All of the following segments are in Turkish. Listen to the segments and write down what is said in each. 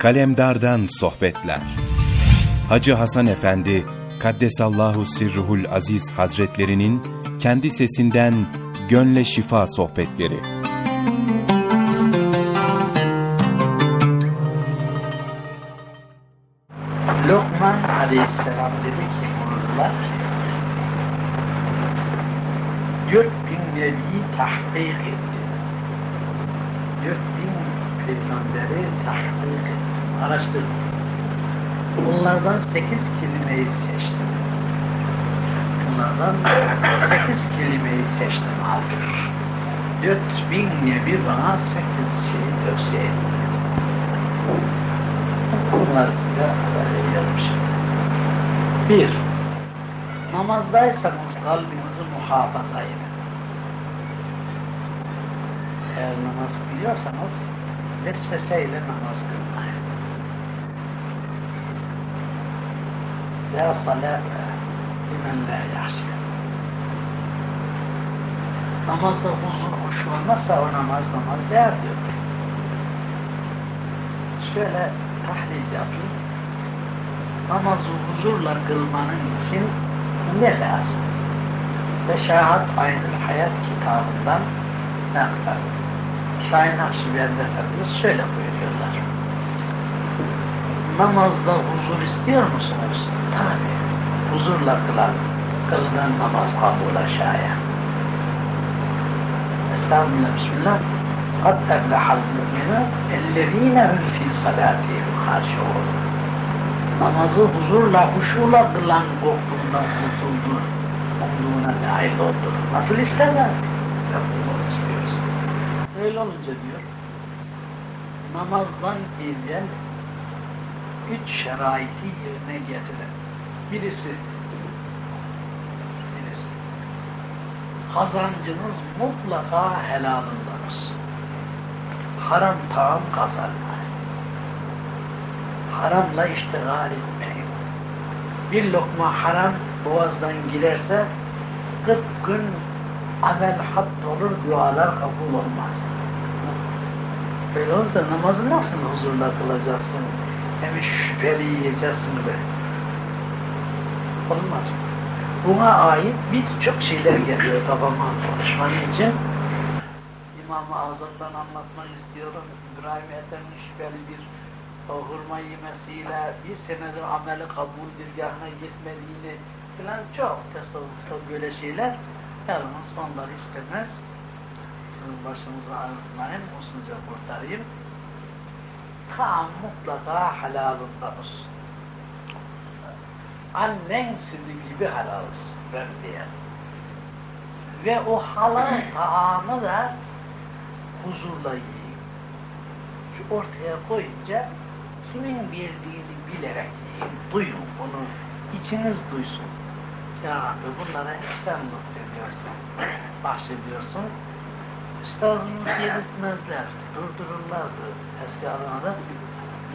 Kalemdardan Sohbetler Hacı Hasan Efendi Kaddesallahu Sirruhul Aziz Hazretlerinin kendi sesinden Gönle Şifa Sohbetleri Lokman Aleyhisselam dedi ki buyurdular ki dört bin nebiyi tahkik etti. Dört bin peygamberi tahkik etti. Araştırdım. Bunlardan sekiz kelimeyi seçtim. Bunlardan sekiz kelimeyi seçtim aldım. Dört bin nebi bana sekiz şey tavsiye etti. Bunları size haber şimdi. Bir, namazdaysanız kalbinizi muhafaza edin. Eğer namaz kılıyorsanız vesveseyle namaz kılmayın. La salate limen la yahşe. Namazda huzur huşu olmazsa o namaz namaz değer diyor. Şöyle tahlil yapayım. Namazı huzurla kılmanın için ne lazım? Beşahat Aynül Hayat kitabından naklar. Şahin Akşibendi Efendimiz şöyle buyuruyorlar Namazda huzur istiyor musunuz? Tabi. Huzurla kılan, kılınan namaz kabul aşağıya. Estağfurullah, Bismillah. قد أفلح المؤمنون الذين هم في صلاتهم خاشعون namazı huzurla, huşuyla kılan korkundan kurtuldu, umduğuna nail oldu. Nasıl isterler? Bunu istiyoruz. Öyle olunca diyor, namazdan evvel üç şeraiti yerine getirin. Birisi, birisi, kazancınız mutlaka helalından olsun haram taam kazanmayın. Haramla iştigal etmeyin. Bir lokma haram boğazdan girerse 40 gün amel hat olur, dualar kabul olmaz. Böyle olursa namazı nasıl huzurla kılacaksın? Hem şüpheli yiyeceksin be. Olmaz mı? Buna ait birçok şeyler geliyor kafama konuşmanın için. İmam-ı Azam'dan anlatmak istiyorum. İbrahim Ethem'in şüpheli bir hurma yemesiyle bir senedir ameli kabul dirgahına gitmediğini filan çok tasavvufta böyle şeyler yalnız onları istemez. Sizin başınızı ağrıtmayın, usulca kurtarayım. Tam mutlaka halalından olsun. Annen sütü gibi halal olsun. Ben diye. Ve o halal taamı da huzurla yiyin. Şu ortaya koyunca kimin verdiğini bilerek yiyin. Duyun bunu. içiniz duysun. Ya Rabbi bunlara hep sen lütfediyorsun. Bahşediyorsun. Üstadımız yedirtmezler. Durdururlardı. Eski adamda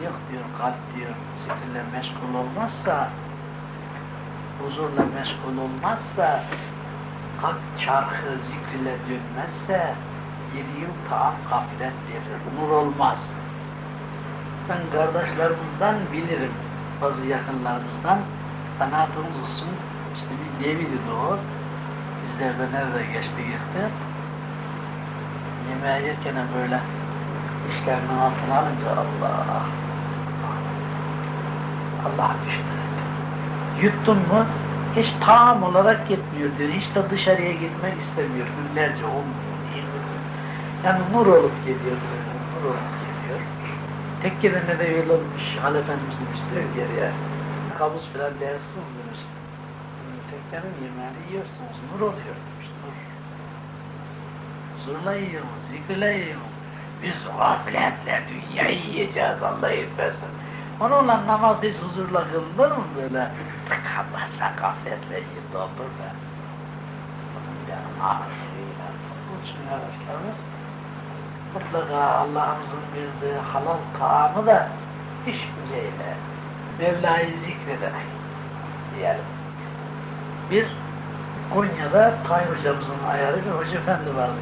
yok diyor kalp diyor zikirle meşgul olmazsa huzurla meşgul olmazsa kalp çarkı zikirle dönmezse yedi yıl taam gaflet verir, nur olmaz. Ben kardeşlerimizden bilirim, bazı yakınlarımızdan kanaatımız olsun, işte bir devidi o, bizlerde nerede geçti gitti, yemeği yerken böyle işlerinin altına alınca Allah, Allah düşünür. Yuttun mu, hiç taam olarak gitmiyor diyor, hiç de dışarıya gitmek istemiyor, günlerce olmuyor. Yani nur olup geliyor böyle, nur olup geliyor. Tekke'de de olmuş, Hal Efendimiz demiştir geriye. Kabus filan dersiniz demiş. Tekke'nin yemeğini yiyorsunuz, nur oluyor demiş, nur. Huzurla yiyoruz, zikirle yiyoruz. Biz gafletle dünyayı yiyeceğiz Allah etmesin. Onunla namaz hiç huzurla kılınır mı böyle? Tıkanmazsa gafletle yiyin doldur be. Bunun yanı ağrıyla. Bunun için arkadaşlarımız mutlaka Allah'ımızın verdiği halal taamı da işkenceyle, Mevla'yı zikrederek diyelim. Bir Konya'da Tay hocamızın ayarı bir hoca efendi vardı.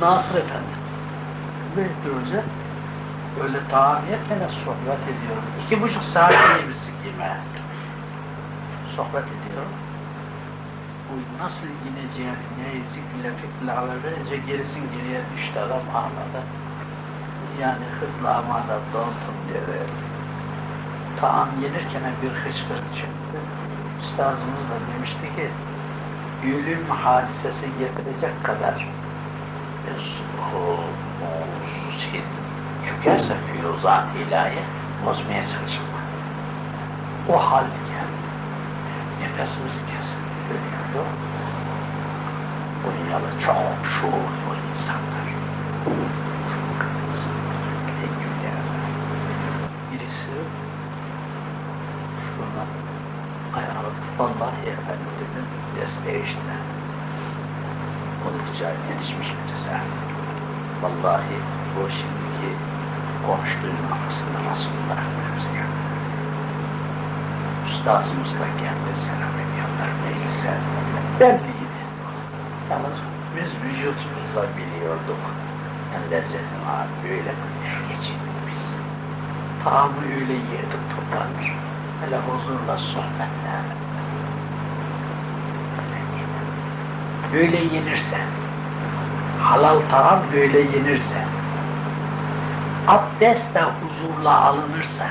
Nasır Efendi. Beytli Hoca öyle tamiyetle sohbet ediyorum. İki buçuk saat bir sikime. Sohbet ediyorum. Bu nasıl ineceğini, ne zikirle fikirle haber verince gerisin geriye düştü adam ağladı. Yani hırtlamada dondum diye böyle. Taam yenirken bir hıçkırık çıktı. Üstazımız da demişti ki, ölüm hadisesi getirecek kadar bir şey çökerse filozat ilahi bozmaya çalışma. O hal geldi. Nefesimiz kesildi, ölüyordu. Dünyalı çok şuurlu insanlar. Birisi şuna ayağı vallahi desteği işte. Oldukça yetişmiş birisi. Vallahi bu şimdiki konuştuğun arasında nasıl bırakmıyoruz ya. Üstazımız da kendi selam ediyorlar neyse. Belliydi. Yalnız biz vücudumuzla biliyorduk. Yani lezzetini abi öyle geçirdik biz. Taamı öyle yedik toplanır. Hele huzurla sohbetle. Böyle yenirse, halal taam böyle yenirse, abdest de huzurla alınırsa,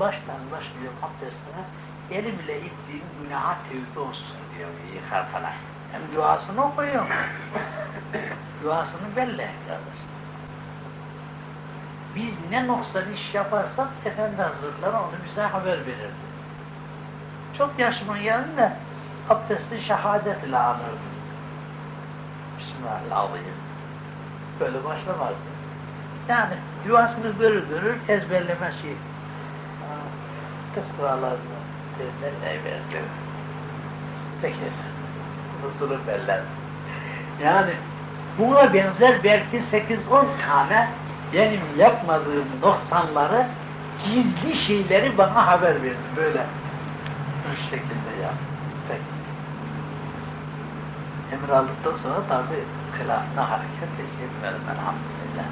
baştan başlıyor abdestine, elimle ittiğim günaha tevbe olsun diyor yıkar falan. Hem duasını okuyor. duasını belli kardeşler. Biz ne noksan iş yaparsak Efendi Hazretleri onu bize haber verirdi. Çok yaşıma geldi abdesti şehadet ile alırdı. Bismillahirrahmanirrahim. Böyle başlamazdı. Yani duasını görür görür ezberleme şey. Kız kralarını belleğe verdi. Peki. Huzuru beller. Yani buna benzer belki 8-10 tane benim yapmadığım noksanları gizli şeyleri bana haber verdi böyle. Bu şekilde yap. Peki. Emir aldıktan sonra tabi hilafına hareket etmedim elhamdülillah.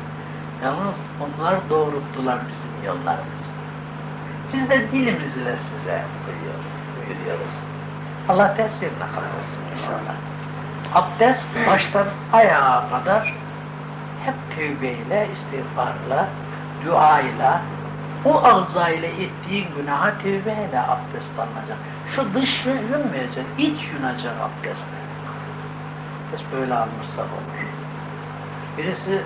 Yalnız onlar doğrulttular bizim yollarımızı. Biz de dilimizle size buyuruyoruz. buyuruyoruz. Allah tesirine kalmasın inşallah. Abdest baştan ayağa kadar hep tövbeyle, istiğfarla, duayla, o ağza ile ettiğin günaha tövbeyle abdest alınacak. Şu dış yunmayacak, iç yunacak abdestle. Biz böyle almışsak olur. Birisi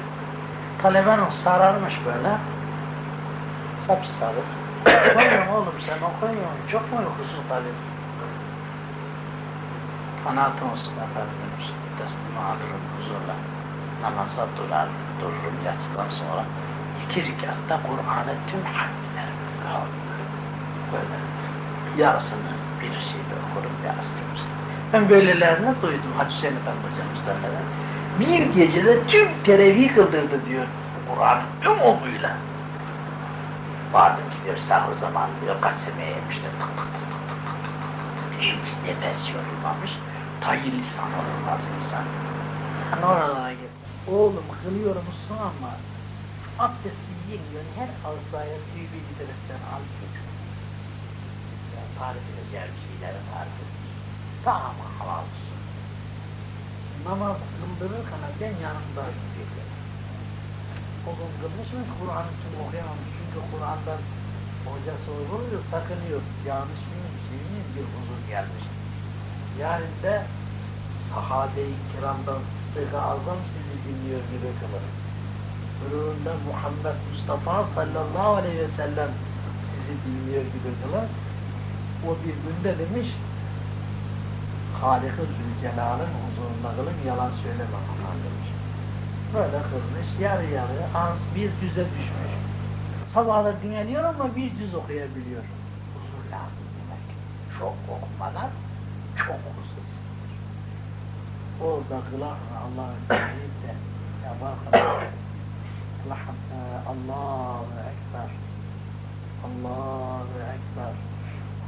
talebenin sararmış böyle, sapsarı. Bakıyorum oğlum sen okuyuyorsun, çok mu uykusun tabii? Kanatım olsun efendim, destimi alırım huzurla. Namaza durar, dururum yatsıdan sonra. iki rekatta Kur'an'ı tüm harflerini kaldı. Böyle yarısını bir şeyde okurum, yarısını bir şey. Ben böylelerini duydum Hacı Hüseyin Efendi hocamızdan da. Bir gecede tüm teravih kıldırdı diyor Kur'an'ın tüm omuyla. Vardı ki diyor sahur zamanı diyor kaç sene yemişler. Tık tık tık tık tık tık tık tık. Hiç nefes yorulmamış. Tayi lisan olmaz insan. Hani oralara git. Oğlum kılıyor musun ama abdesti yemiyorsun her ağzaya tüyü lideristen al çocuk. Ya tarif edeceğim şeyleri tarif etmiş. Tamam halalsın. Namaz kıldırırken ben yanımdayım diyor. O gün kılmış mı Kur'an'ı tüm okuyamamış. Çünkü Kur'an'dan hocası oluyor, sakınıyor. Yanlış mıyım, şey miyim bir huzur gelmiş. Yarın da sahabe-i kiramdan Sıkı azam sizi dinliyor gibi kılır. Buyruğunda Muhammed Mustafa sallallahu aleyhi ve sellem sizi dinliyor gibi kılır. O bir günde demiş, Halik-i Zülcelal'ın huzurunda kılın, yalan söyleme aman demiş. Böyle kılmış, yarı yarı, az bir düze düşmüş. Sabahlar dinleniyor ama bir düz okuyabiliyor. Huzur lazım demek. Çok okumadan çok huzur istenir. Orada kılar Allah'ın izniyle ya bak Allahu Ekber Allahu Ekber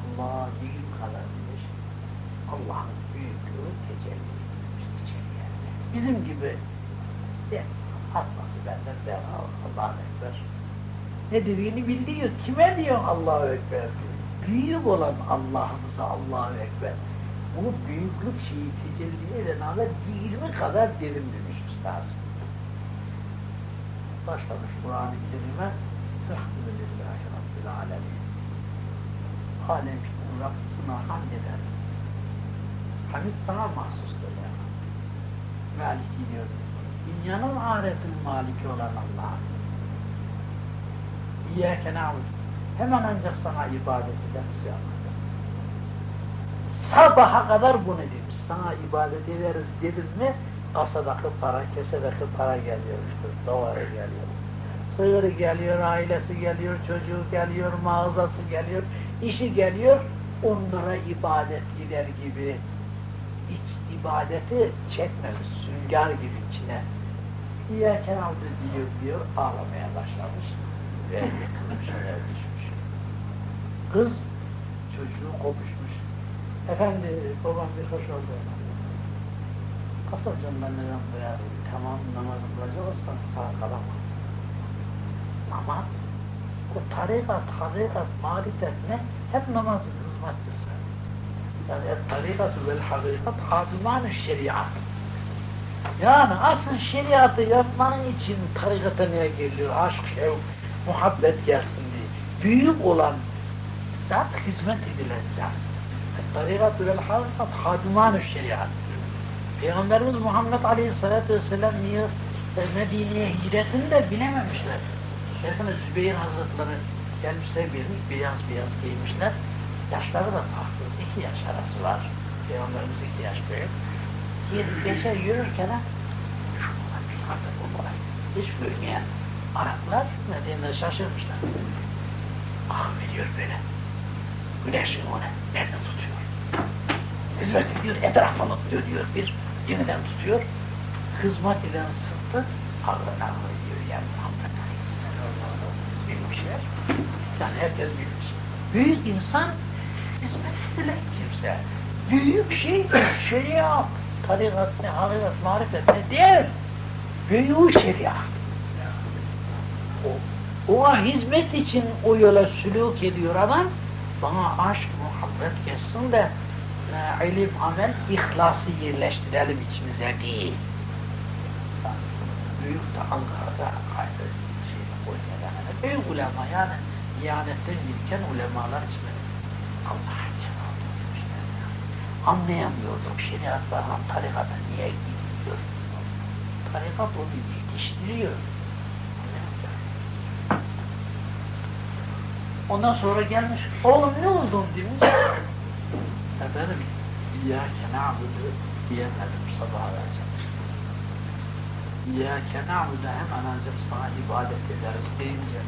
Allah büyük kadar. Allah'ın büyüklüğü tecelli etmiş içeriye. Bizim gibi de atması benden ben Allah'a ekber. Ne dediğini biliyor. Kime diyor Allahu Ekber. Büyük olan Allah'ımıza Allahu Ekber. Bu büyüklük şeyi tecelli eden anda 20 kadar derin demiş Üstad. Başlamış Kur'an-ı Kerim'e Elhamdülillahi Rabbil Alemin. Aleminin Rabbisine hamd eder. Hamid sana mahsustur ya. Maliki diyor. Dünyanın ahiretin maliki olan Allah. İyyâke na'budu. Hemen ancak sana ibadet ederiz ya Sabaha kadar bunu demiş. Sana ibadet ederiz dedim mi kasadaki para, kesedeki para geliyor işte. Davara geliyor. Sığırı geliyor, ailesi geliyor, çocuğu geliyor, mağazası geliyor, işi geliyor. Onlara ibadet gider gibi iç ibadeti çekmemiş, sünger gibi içine. İyyâken aldı diyor diyor, ağlamaya başlamış ve yıkılmış, oraya düşmüş. Kız çocuğu kopuşmuş. Efendi, babam bir hoş oldu. Kasapcandan neden buraya tamam namazı kılacak olsan sağ kalamam. Namaz, o tarikat, hakikat, marifet ne? Hep namazın hizmetçisi. Yani tarikatı vel hakikat hadiman şeriat. Yani asıl şeriatı yapmanın için tarikata niye geliyor? Aşk, şevk, muhabbet gelsin diye. Büyük olan zat hizmet edilen zat. Tarikat vel hakikat hadiman şeriat. Peygamberimiz Muhammed Aleyhisselatü Vesselam niye Medine'ye hicretini de bilememişler. Şeyhine Zübeyir Hazretleri gelmişler birmiş, beyaz beyaz giymişler. Yaşları da farksız, iki yaş arası var. Peygamberimiz iki yaş büyük. Gece yürürken şunlar bir kadar olarak hiç görmeyen Araplar Medine'de şaşırmışlar. Ah veriyor böyle. Güneşin onu elini tutuyor. Hizmet ediyor, etrafını dönüyor bir, yeniden tutuyor. Hizmet eden sırtı ağır ağır diyor yani Aleyhisselam. Bilmişler. Yani herkes bilmiş. Büyük insan hizmet edilen kimse. Büyük şey şeriat, tarikat ne, hakikat, marifet ne değil. Büyük şeriat. O, ona hizmet için o yola sülük ediyor adam, bana aşk, muhabbet geçsin de e, ilim, amel, ihlası yerleştirelim içimize değil. Büyük de Ankara'da ayrı şey koyuyorlar. Büyük ulema yani ihanetten girken ulemalar içinde Allah için aldı demişler. Anlayamıyorduk şeriatlarla tarikata niye gidiyor. Tarikat onu yetiştiriyor. Ondan sonra gelmiş, oğlum ne oldun demiş. Efendim, İyyâke na'budu diyemedim sabah versemiş. İyyâke na'budu hemen ancak sana ibadet ederiz deyince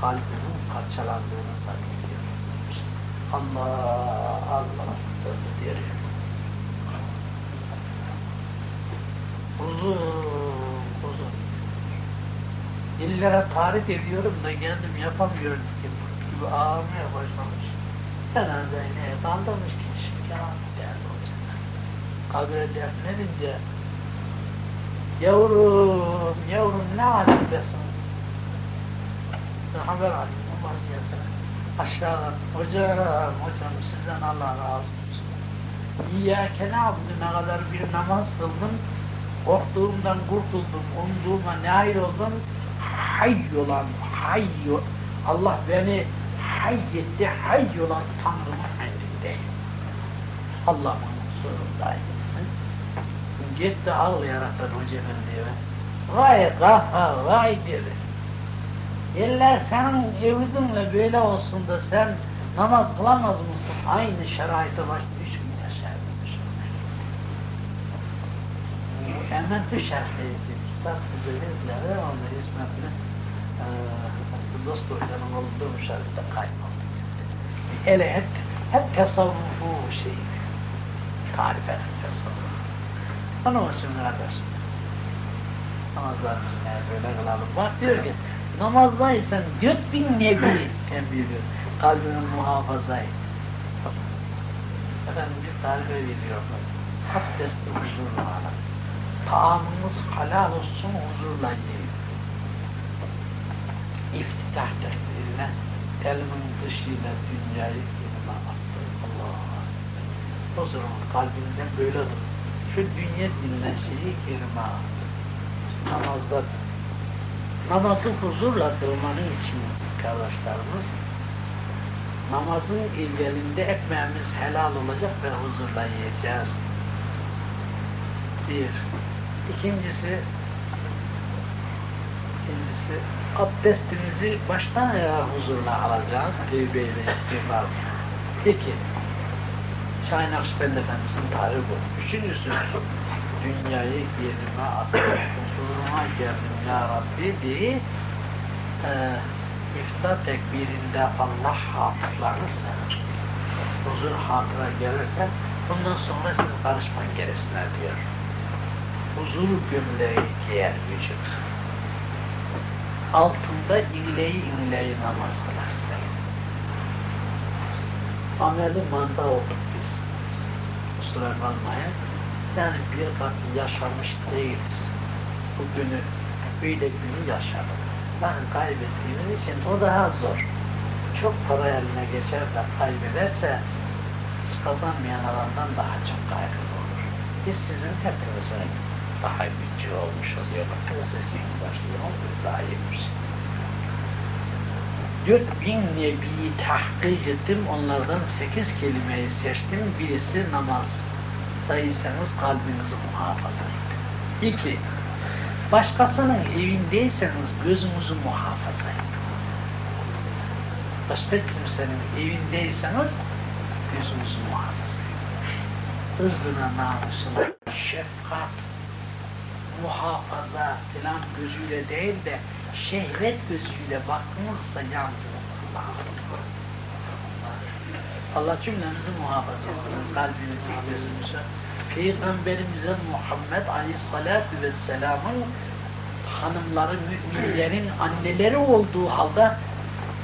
kalbinin parçalandığını zannediyor. Allah, Allah diyor. Uzun, uzun. Dillere tarif ediyorum da kendim yapamıyorum gibi ağlamaya başlamış. Cenazeye kaldırmış ki Kenan derdi hocam. Kabre defnedince yavrum, yavrum ne halindesin? Haber alayım o Aşağıdan hocam, hocam sizden Allah razı olsun. İyyâke ne kadar bir namaz kıldım, korktuğumdan kurtuldum, umduğuma nail oldum, hayy olan, hayy, Allah beni hayy etti, hayy olan Tanrı'nın emrindeyim. Allah'ın huzurundayım. Gitti ağlayaraktan Hoca Efendi'ye. Vay kahha, vay dedi. Eller senin evidinle böyle olsun da sen namaz kılamaz mısın? Aynı şeraite baş üç gün yaşarmış. Hemen düşerliydi. Kitap güzellikleri, onu hizmetli e, dost hocanın olduğu müşahede kayboldu. Hele hep, hep tasavvufu şey, tarif eden tasavvuf. Onun için kardeşim, namazlarımızı böyle kılalım. Bak diyor ki, namazdaysan dört bin nebi tembih ediyor. Kalbinin muhafaza et. Efendim bir tarife veriyorlar. Abdesti huzurla alın. Taamımız halal olsun huzurla yiyin. iftitah tekbirine elimin dışıyla dünyayı elime attım. Allah Huzurun kalbimden böyledir. Şu dünya denilen şeyi elime attım. Namazda namazı huzurla kılmanın için kardeşlerimiz namazın ilgelinde ekmeğimiz helal olacak ve huzurla yiyeceğiz. Bir. İkincisi ikincisi abdestimizi baştan ayağa huzurla alacağız. Tevbeyle istiğfar. İki. Şahin Akşebendi Efendimiz'in tarihi bu. Üçüncüsü dünyayı yerime atıp geldim ya Rabbi diye e, iftar tekbirinde Allah hatırlanırsa, huzur hatıra gelirse, bundan sonra siz karışmayın gerisine diyor. Huzur gömleği giyer vücut. Altında inleyi inleyi namaz kılarsın. Ameli manda olduk biz. Kusura kalmayın. Yani bir kat yaşamış değiliz. Bugünü, böyle günü yaşadık. Ben kaybettiğimiz için o daha zor. Çok para eline geçer de kaybederse hiç kazanmayan adamdan daha çok kaygılı olur. Biz sizin hepinizin daha güçlü olmuş oluyor. Bakın biz daha yemiş. Dört bin nebiyi tahkik ettim, onlardan sekiz kelimeyi seçtim. Birisi namaz. Dayıysanız kalbinizi muhafaza edin. İki, Başkasının evindeyseniz gözünüzü muhafaza edin. Başka kimsenin evindeyseniz gözünüzü muhafaza edin. Irzına, namusuna, şefkat, muhafaza filan gözüyle değil de şehvet gözüyle baktınızsa yandınız Allah'a. Allah cümlemizi muhafaza etsin, kalbimizi, gözümüzü. Peygamberimize Muhammed Aleyhisselatü Vesselam'ın hanımları, müminlerin anneleri olduğu halde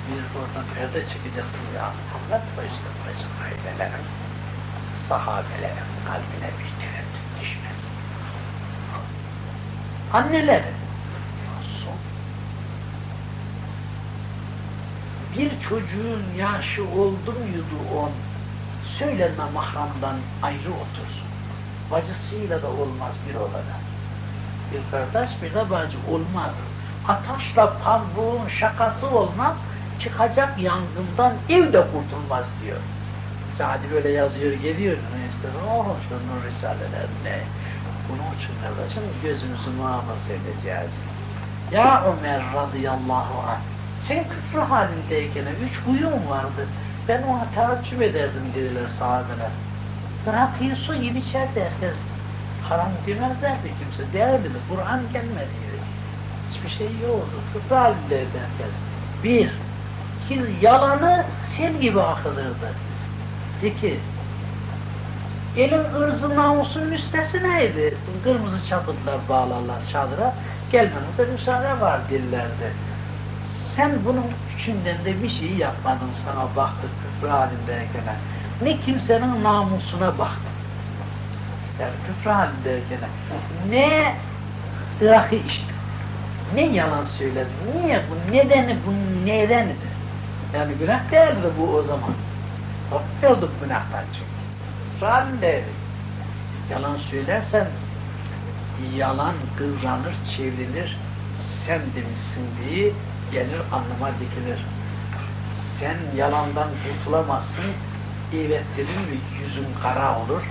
bir oradan perde çıkacaksın ya Muhammed ve işte bacım ailelerin, kalbine bir tereddüt düşmez. Anneleri son. Bir çocuğun yaşı oldu muydu on, söylenme mahramdan ayrı otursun bacısıyla da olmaz bir odada. Bir kardeş bir de bacı olmaz. Ataşla pamuğun şakası olmaz, çıkacak yangından evde kurtulmaz diyor. Sadi böyle yazıyor, geliyor, ne istersen o hoşta nur risalelerinde. Bunun için kardeşim gözümüzü muhafaza edeceğiz. Ya Ömer radıyallahu anh, sen küfrü halindeyken üç huyun vardı. Ben ona taaccüp ederdim dediler sahabeler. Bırakıyor su gibi içerdi herkes. Haram demezlerdi kimse. Değerli Kur'an gelmedi. Hiçbir şey yoktu. Fıkra halindeydi herkes. Bir, ki yalanı sel gibi akılırdı. İki, elin ırzı namusun müstesineydi. Kırmızı çapıtlar bağlarlar çadıra. Gelmenize müsaade var dillerdi. Sen bunun üçünden de bir şey yapmadın sana baktık küfür halindeyken ne kimsenin namusuna baktı. Yani küfür halindeyken ne ırakı içti, ne yalan söyledi, niye bu, nedeni bu nedenidir? Yani günah değildi bu o zaman. Korkmuyorduk günahtan çünkü. Küfür halindeydik. Yalan söylersen yalan kıvranır, çevrilir, sen demişsin diye gelir anlama dikilir. Sen yalandan kurtulamazsın, evet ve yüzüm kara olur.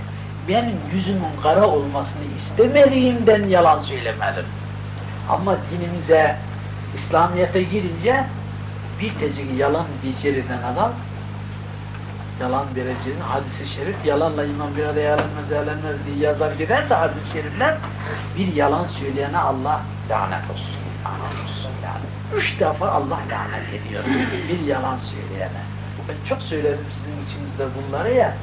Benim yüzümün kara olmasını istemediğimden yalan söylemedim. Ama dinimize, İslamiyet'e girince bir tecik yalan beceriden adam yalan vereceğini hadisi şerif yalanla iman bir araya yalanmaz yalanmaz diye yazar gider de hadis-i şerifler bir yalan söyleyene Allah lanet olsun, lanet olsun yani. Üç defa Allah lanet ediyor bir yalan söyleyene. Ben çok söyledim sizin içimizde bunları ya.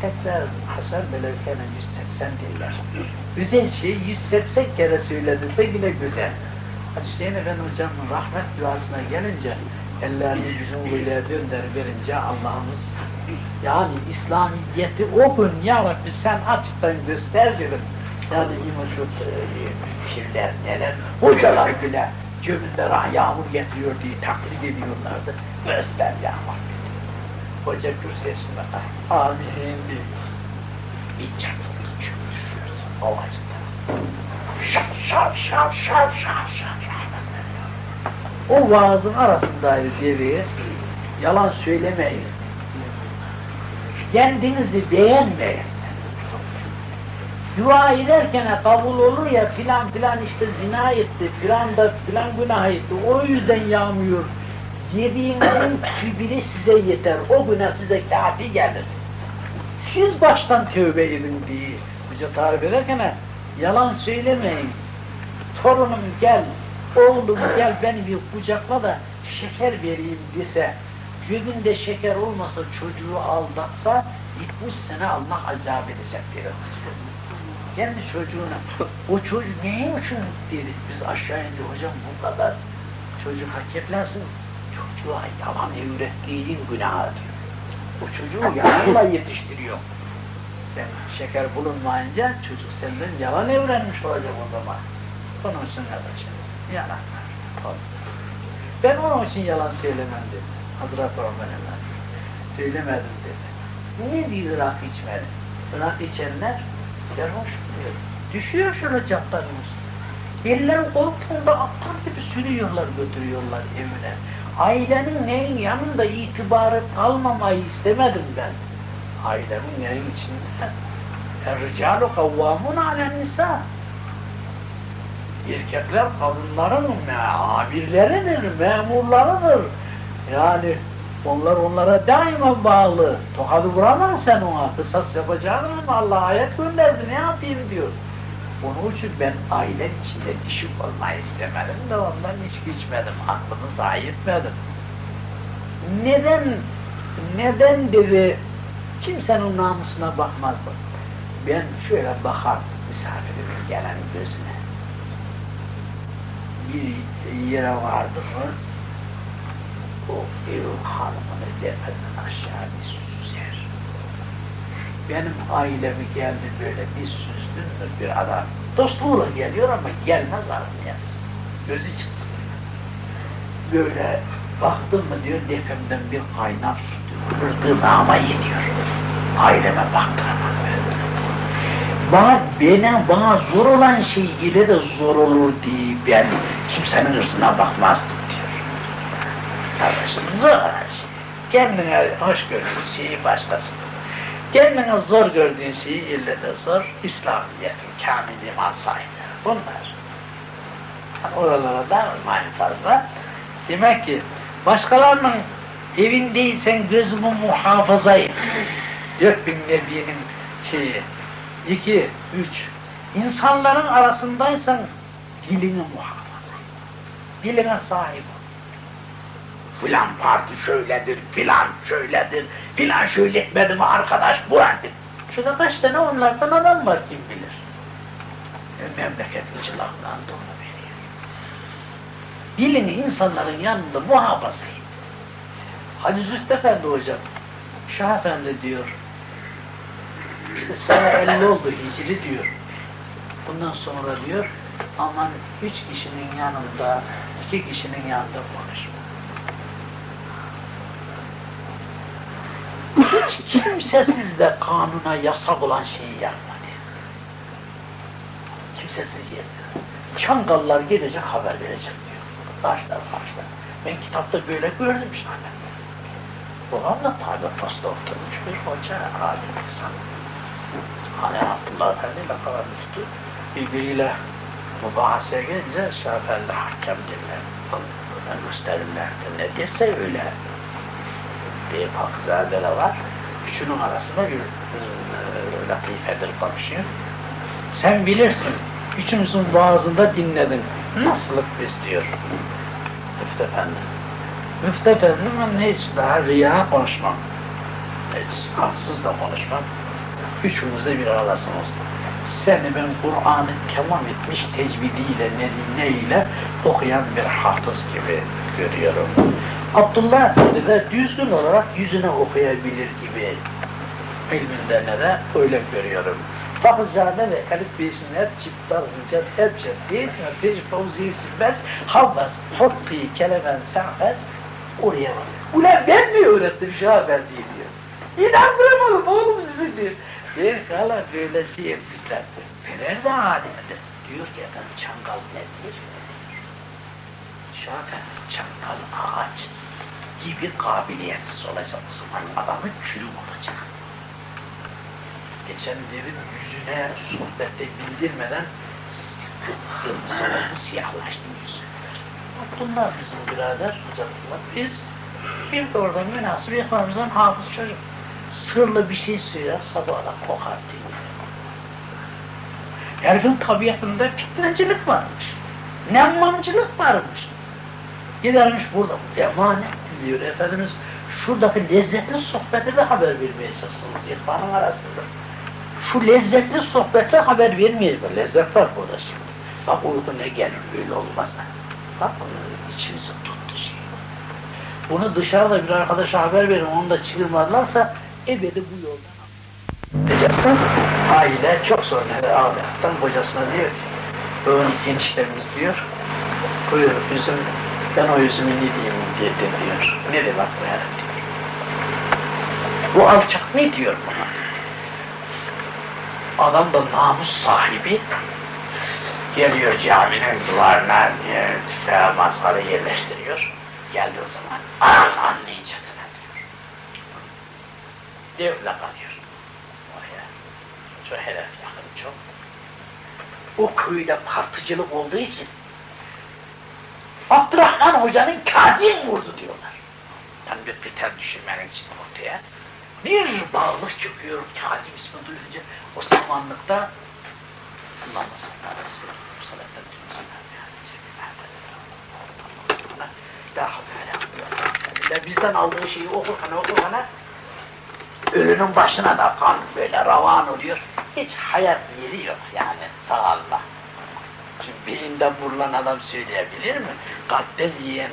Tekrar Hasan Melevkene 180 derler. Güzel şey 180 kere söylediyse yine güzel. Hüseyin Efendi Hocam'ın rahmet duasına gelince ellerini yüzün böyle dönder verince Allah'ımız yani İslamiyet'i okun ya Rabbi sen açıktan göster dedim. Yani şu e, pirler neler, hocalar bile Cebinde rah yağmur getiriyor diye taklit ediyorlardı. Göster yağmur. Hoca kürsüsüne amin diyor. Bir çatılık çöküşüyorsun ovacıkta. Şap şap şap şap şap şap. O vaazın arasındaydı devi. Yalan söylemeyin. Kendinizi beğenmeyin. Dua ederken kabul olur ya filan filan işte zina etti, filan da filan günah etti, o yüzden yağmıyor. Dediğinizin kibiri size yeter, o güne size kafi gelir. Siz baştan tövbe edin diye bize tarif ederken yalan söylemeyin. Torunum gel, oğlum gel beni bir kucakla da şeker vereyim dese, cebinde şeker olmasa çocuğu aldatsa, 70 sene Allah azap edecek diyor kendi çocuğuna, o çocuk için dedik biz aşağı indi hocam bu kadar çocuk hak etmesin, çocuğa yalan öğrettiğin günah diyor. O çocuğu yalanla yetiştiriyor. Sen şeker bulunmayınca çocuk senden yalan öğrenmiş olacak o zaman. Onun için yapacak. Yalan. Ben onun için yalan söylemem dedi. Hazreti Ömer. Söylemedim dedi. Ne diyor rak içmedi? Rak içenler Serhoş diyor. Düşüyor şöyle caddanımız. Eller koltuğunda atlar gibi sürüyorlar, götürüyorlar evine. Ailenin neyin yanında itibarı kalmamayı istemedim ben. Ailemin neyin içinde. Er-ricalu kavvamun alen nisa. Erkekler kadınların amirleridir, memurlarıdır. Yani onlar onlara daima bağlı. Tokadı vuramam sen ona. Kısas yapacağını ama Allah ayet gönderdi. Ne yapayım diyor. Onun için ben aile içinde düşük olmayı istemedim de ondan hiç içmedim. Aklımı zayi. Neden, neden dedi, kimsenin namusuna bakmazdım. Ben şöyle bakar misafirimin gelen gözüne. Bir yere vardır, o ev hanımını tepeden aşağı bir. Benim ailemi geldi böyle bir süzdün mü bir adam. Dostluğuyla geliyor ama gelmez aramaya. Gözü çıksın. Böyle baktın mı diyor defemden bir kaynar su diyor. Gırgınağıma yeniyor. Aileme baktıramaz bana, bana, bana zor olan şey ile de zor olur diye ben kimsenin hırsına bakmazdım. Kardeşim zor şey. Kendine hoş gördüğün şeyi başkasına. Kendine zor gördüğün şeyi ille de zor. İslamiyet'in kamil iman sahibi. Bunlar. Yani oralara da fazla. Demek ki başkalarının evindeysen gözümü muhafaza et. Dört bin Nebi'nin şeyi. İki, üç. İnsanların arasındaysan dilini muhafaza et. Diline sahip ol filan parti şöyledir, filan şöyledir, filan şöyle etmedi mi arkadaş bu artık. Şurada kaç tane onlardan adam var kim bilir. E, memleket ıcılaktan da onu veriyor. Dilini insanların yanında muhafaza et. Hacı Züht Efendi hocam, Şah Efendi diyor, işte sana elli oldu hicri diyor. Bundan sonra diyor, aman üç kişinin yanında, iki kişinin yanında konuşma. Hiç kimsesiz de kanuna yasak olan şeyi yapmadı. Kimsesiz yerde. Çangallar gelecek haber verecek diyor. Başlar başlar. Ben kitapta böyle gördüm zaten. Babam da tabi posta oturmuş bir hoca alim insan. Hani Abdullah Efendi ile kalmıştı. Birbiriyle mübahaseye gelince Şafelli hakem dinler. Gösterimler ne derse öyle bir Pakizade'de var. Üçünün arasında bir latifedir konuşuyor. Sen bilirsin, üçümüzün vaazında dinledin. Nasılık biz diyor. Müftü Efendi. Müftü Efendi ben hiç daha riya konuşmam. Hiç haksız da konuşmam. Üçümüz de bir aradasınız. Seni ben Kur'an'ı kelam etmiş tecvidiyle, neyle okuyan bir hafız gibi görüyorum. Abdullah Efendi de düzgün olarak yüzüne okuyabilir gibi ilminde de öyle görüyorum. Bakıcılarda ve elif bilsin hep çift darınca hep çift değilsin bir fevzi silmez havvaz hotpi kelemen sa'fez oraya var. Ulan ben mi öğrettim Şafer diye diyor. İnandıramadım oğlum sizi diyor. Bir kala böyle şey yapmışlardır. Fener de alemdir. Diyor ki efendim çangal nedir? Şafer çangal ağaç gibi kabiliyetsiz olacak o zaman adamın çürük olacak. Geçen derin yüzüne sohbette bildirmeden kırmızı oldu, siyahlaştı yüzü. Bunlar bizim birader, hocamlar. Biz bir de orada münasip yakınımızdan hafız çocuk. Sırlı bir şey söyler, sabahla kokar diyor. Herifin tabiatında fitnecilik varmış. Nemmamcılık varmış. Gidermiş burada, emanet diyor Efendimiz. Şuradaki lezzetli sohbete de haber vermeye çalışsınız ihvanın arasında. Şu lezzetli sohbete haber vermeyiz. Lezzet var burada şimdi. Bak uyku ne gelir öyle olmasa. Bak içimizi tuttu şey. Bunu dışarıda bir arkadaşa haber verin, onu da çığırmadılarsa ebedi bu yoldan Becasın aile çok sonra ağlamaktan kocasına diyor ki Bugün gençlerimiz diyor buyur üzüm ben o üzümü ne diyeyim diye diyor. Ne demek bu yani diyor. Bu alçak ne diyor buna? Adam da namus sahibi geliyor caminin duvarına diye tüfeğe maskara yerleştiriyor. Geldiği zaman an anlayacak diyor. Devle kalıyor. Oraya. Çok hedef yakın çok. O köyde partıcılık olduğu için Abdurrahman Hoca'nın Kazim vurdu diyorlar. Bir kriter düşünmenin için ortaya. Bir bağlık çıkıyor Kazim ismi duyunca o samanlıkta Allah'ım sallallahu ve sellem daha böyle bizden aldığı şeyi okurken okurken ölünün başına da kan böyle ravan oluyor. Hiç hayat yeri yok yani sağ Allah. Şimdi beyinde vurulan adam söyleyebilir mi? Kalpten yiyen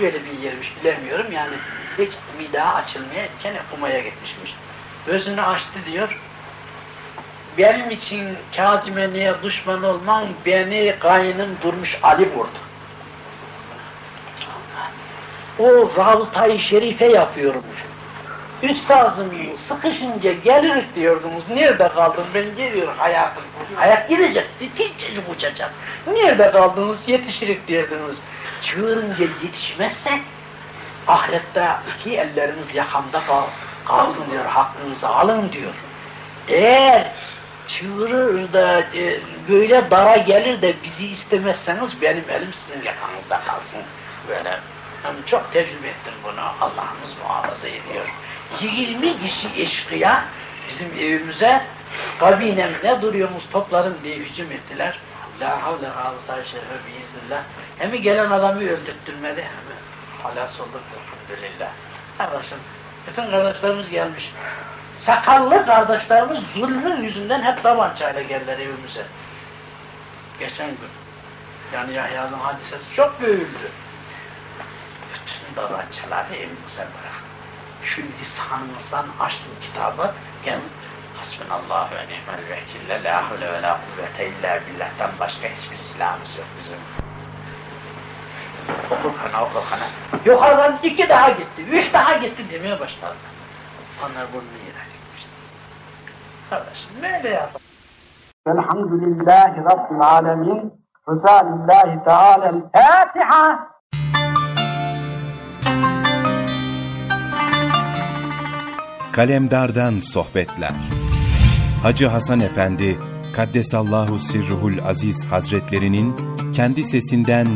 böyle bir yermiş bilemiyorum yani hiç bir daha açılmaya gene kumaya gitmişmiş. Gözünü açtı diyor. Benim için Kazimeli'ye düşman olman beni kayınım durmuş Ali vurdu. O Rabıta-i Şerife yapıyormuş. Üstazım sıkışınca gelir diyordunuz. Nerede kaldım ben geliyor hayatım. Hayat gidecek, çocuk uçacak. Nerede kaldınız yetişirik diyordunuz. Çığırınca yetişmezsek ahirette iki elleriniz yakamda kal, kalsın diyor, hakkınızı alın diyor. Eğer çığırır da e, böyle dara gelir de bizi istemezseniz benim elim sizin yakanızda kalsın. Böyle hem çok tecrübe ettim bunu, Allah'ımız muhafaza ediyor. 20 kişi eşkıya bizim evimize kabinemle duruyoruz topların diye hücum ettiler. La havle havle şerfe biiznillah. Hem gelen adamı öldürttürmedi hem halas olduk elhamdülillah. Kardeşim, bütün kardeşlerimiz gelmiş. Sakallı kardeşlerimiz zulmün yüzünden hep tabancayla geldiler evimize. Geçen gün. Yani Yahya'nın hadisesi çok büyüldü. Bütün tabancaları evimize bıraktı. Şu lisanımızdan açtım kitabı, gel Hasbunallah ve ni'mel vekille la havle ve la kuvvete illa billah'tan başka hiçbir silahımız yok bizim. Okurkana okurkana. Yukarıdan iki daha gitti, üç daha gitti demeye başladı. Onlar bunu yine gitmişti. Kardeşim böyle yapalım. Velhamdülillahi Rabbil alemin. Rızalillahi Teala'l Fatiha. Kalemdardan Sohbetler. Hacı Hasan Efendi Kaddesallahu Sirruhul Aziz Hazretlerinin kendi sesinden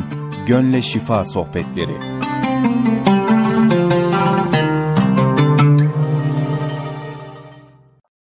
Gönle Şifa Sohbetleri